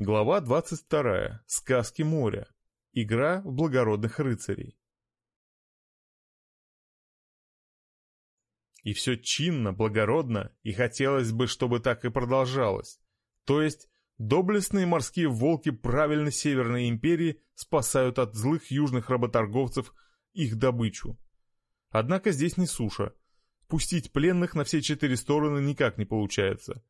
Глава 22. Сказки моря. Игра в благородных рыцарей. И все чинно, благородно, и хотелось бы, чтобы так и продолжалось. То есть, доблестные морские волки правильно Северной империи спасают от злых южных работорговцев их добычу. Однако здесь не суша. Пустить пленных на все четыре стороны никак не получается.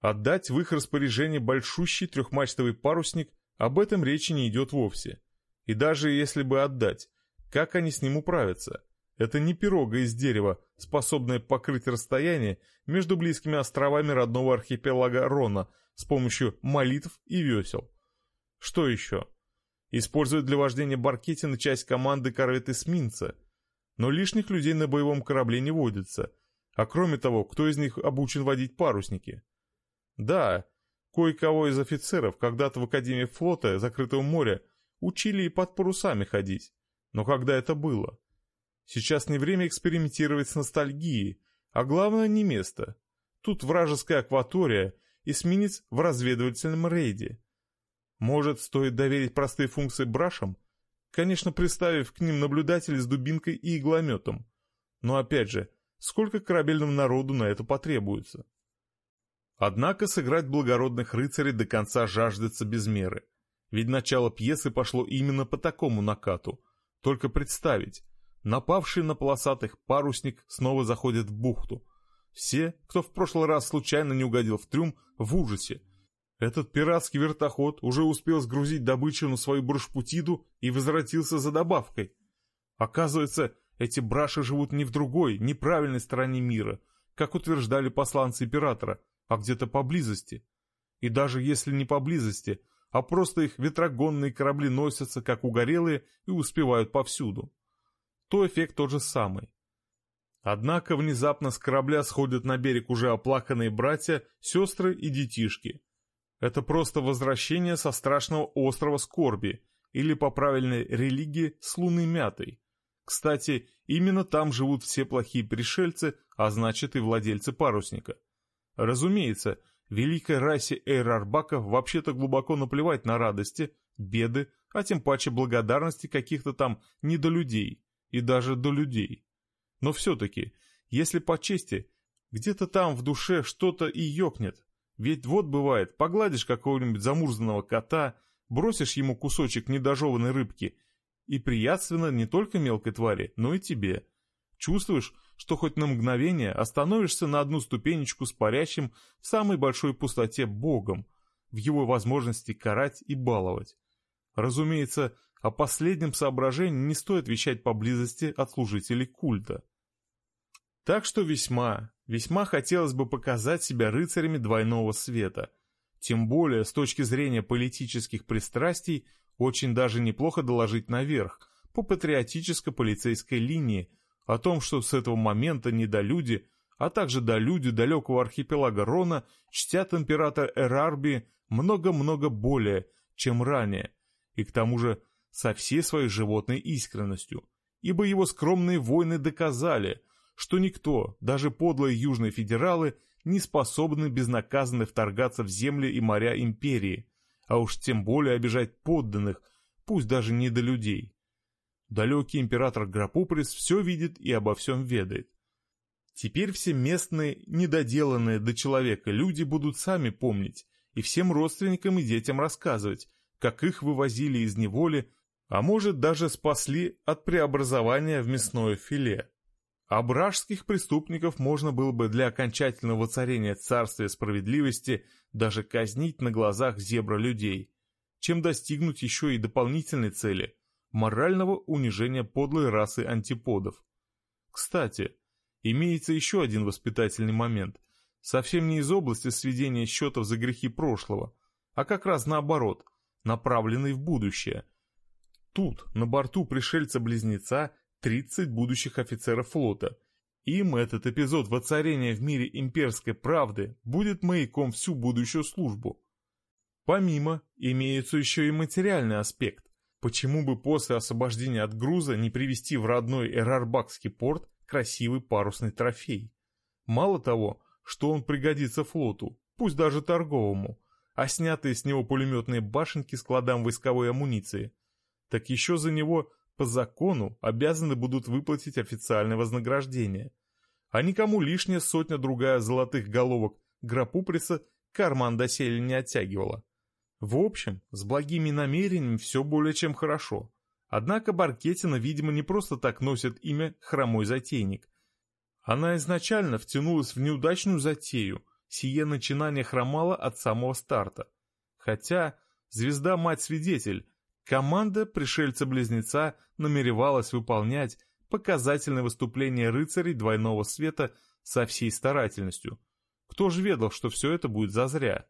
Отдать в их распоряжение большущий трехмачтовый парусник, об этом речи не идет вовсе. И даже если бы отдать, как они с ним управятся? Это не пирога из дерева, способная покрыть расстояние между близкими островами родного архипелага Рона с помощью молитв и весел. Что еще? Используют для вождения Баркетина часть команды корвет-эсминца. Но лишних людей на боевом корабле не водится. А кроме того, кто из них обучен водить парусники? Да, кое-кого из офицеров когда-то в Академии флота Закрытого моря учили и под парусами ходить. Но когда это было? Сейчас не время экспериментировать с ностальгией, а главное не место. Тут вражеская акватория, эсминец в разведывательном рейде. Может, стоит доверить простые функции брашам? Конечно, приставив к ним наблюдателей с дубинкой и иглометом. Но опять же, сколько корабельному народу на это потребуется? Однако сыграть благородных рыцарей до конца жаждется без меры. Ведь начало пьесы пошло именно по такому накату. Только представить, напавший на полосатых парусник снова заходит в бухту. Все, кто в прошлый раз случайно не угодил в трюм, в ужасе. Этот пиратский вертоход уже успел сгрузить добычу на свою брошпутиду и возвратился за добавкой. Оказывается, эти браши живут не в другой, неправильной стороне мира, как утверждали посланцы императора, а где-то поблизости. И даже если не поблизости, а просто их ветрогонные корабли носятся, как угорелые, и успевают повсюду. То эффект тот же самый. Однако внезапно с корабля сходят на берег уже оплаканные братья, сестры и детишки. Это просто возвращение со страшного острова Скорби, или по правильной религии с луны мятой. Кстати, именно там живут все плохие пришельцы, а значит и владельцы парусника. Разумеется, великой расе эйрарбаков вообще-то глубоко наплевать на радости, беды, а тем паче благодарности каких-то там недолюдей и даже до людей. Но все-таки, если по чести, где-то там в душе что-то и ёкнет. Ведь вот бывает, погладишь какого-нибудь замурзанного кота, бросишь ему кусочек недожеванной рыбки, и приятственно не только мелкой твари, но и тебе. Чувствуешь, что хоть на мгновение остановишься на одну ступенечку с парящим в самой большой пустоте Богом, в его возможности карать и баловать. Разумеется, о последнем соображении не стоит вещать поблизости от служителей культа. Так что весьма, весьма хотелось бы показать себя рыцарями двойного света. Тем более, с точки зрения политических пристрастий, очень даже неплохо доложить наверх, по патриотическо-полицейской линии, о том, что с этого момента недолюди, а также долюди далекого архипелага Рона чтят императора Эрарби много-много более, чем ранее, и к тому же со всей своей животной искренностью, ибо его скромные войны доказали, что никто, даже подлые южные федералы, не способны безнаказанно вторгаться в земли и моря империи, а уж тем более обижать подданных, пусть даже не до людей. Далекий император Грапуприс все видит и обо всем ведает. Теперь все местные, недоделанные до человека люди будут сами помнить и всем родственникам и детям рассказывать, как их вывозили из неволи, а может даже спасли от преобразования в мясное филе. А бражских преступников можно было бы для окончательного воцарения царствия справедливости даже казнить на глазах зебра людей, чем достигнуть еще и дополнительной цели – морального унижения подлой расы антиподов. Кстати, имеется еще один воспитательный момент, совсем не из области сведения счетов за грехи прошлого, а как раз наоборот, направленный в будущее. Тут, на борту пришельца-близнеца, 30 будущих офицеров флота. Им этот эпизод воцарения в мире имперской правды будет маяком всю будущую службу. Помимо, имеется еще и материальный аспект. Почему бы после освобождения от груза не привезти в родной Эрарбакский порт красивый парусный трофей? Мало того, что он пригодится флоту, пусть даже торговому, а снятые с него пулеметные башенки складам войсковой амуниции, так еще за него по закону обязаны будут выплатить официальное вознаграждение. А никому лишняя сотня-другая золотых головок Грапуприца карман доселе не оттягивала. В общем, с благими намерениями все более чем хорошо. Однако Баркетина, видимо, не просто так носит имя «хромой затейник». Она изначально втянулась в неудачную затею, сие начинание хромало от самого старта. Хотя, звезда-мать-свидетель, команда пришельца-близнеца намеревалась выполнять показательное выступление рыцарей двойного света со всей старательностью. Кто же ведал, что все это будет зазря?